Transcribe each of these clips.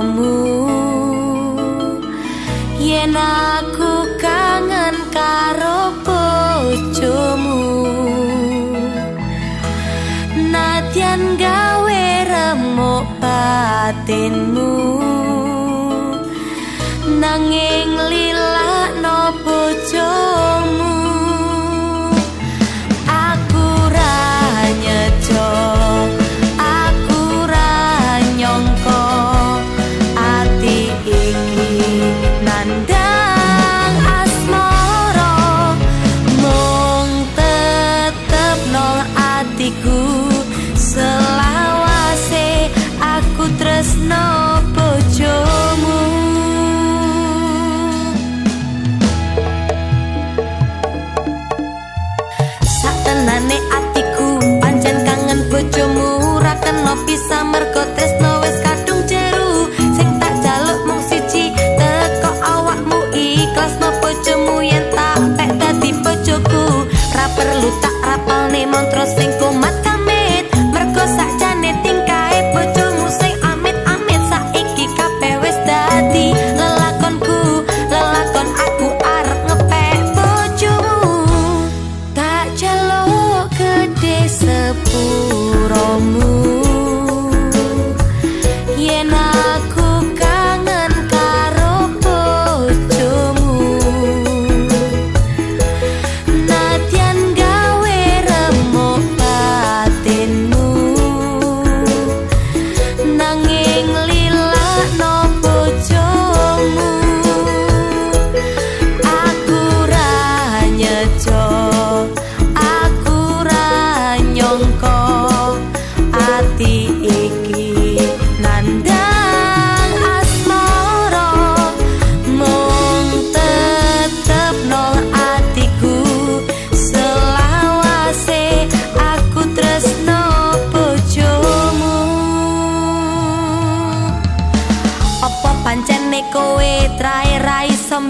karomu yen aku kangen karo bojomu. Nadyan gawe remuk batinmu. Nanging lila nop we. Rapalne mantra sing kumat kamit. Mergo sakjane tingkae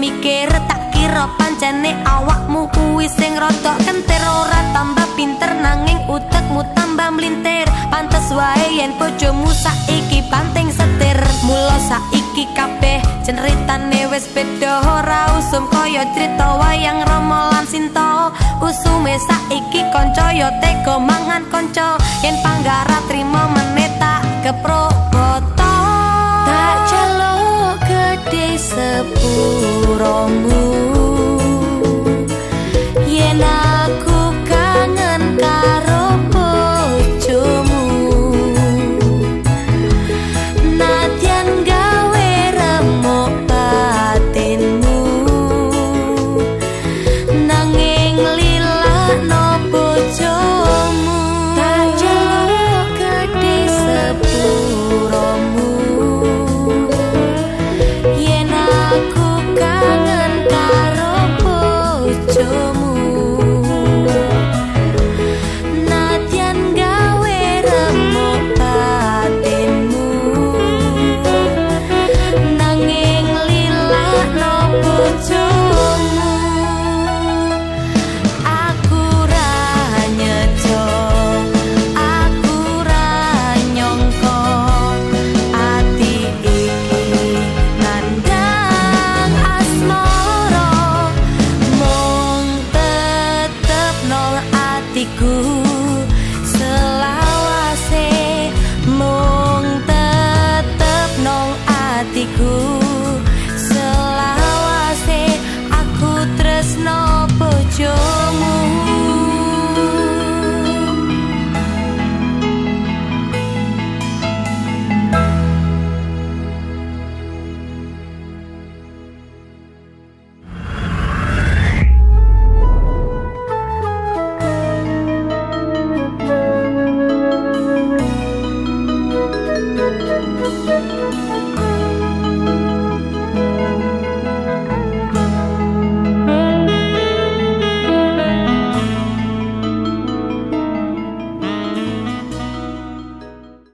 mikir? Tak kira pancene awakmu kuwi sing rada kentir ora tambah pinter nanging utekmu tambah mlintir yen bojomu saiki banting setir. Mula saiki kabeh ceritane wis beda. Ora usum kaya crita wayang Rama lan Sinta. Usume saiki kanca ya tega mangan kanca. Yen panggara trima meneta keproboto